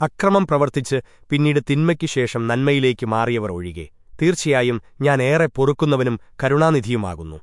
അക്രമം പ്രവർത്തിച്ച് പിന്നീട് തിന്മയ്ക്കു ശേഷം നന്മയിലേക്ക് മാറിയവർ ഒഴികെ. തീർച്ചയായും ഞാൻ ഏറെ പൊറുക്കുന്നവനും കരുണാനിധിയുമാകുന്നു.